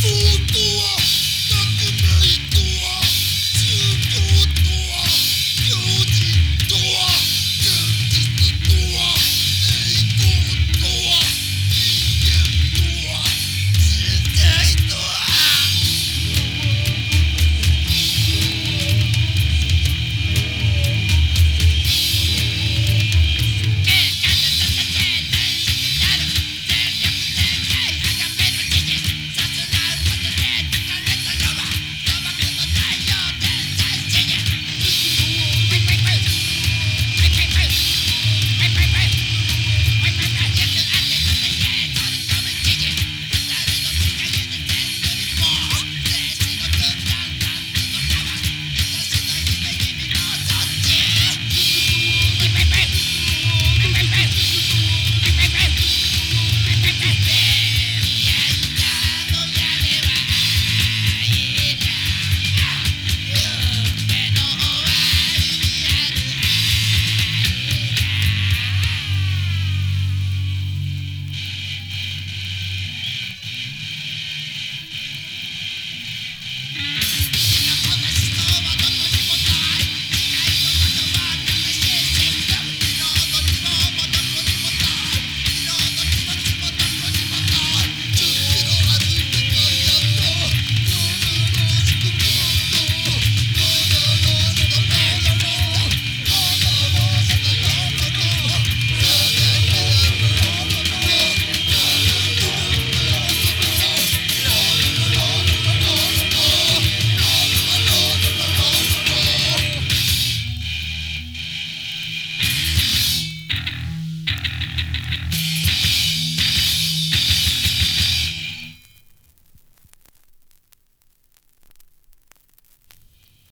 速度！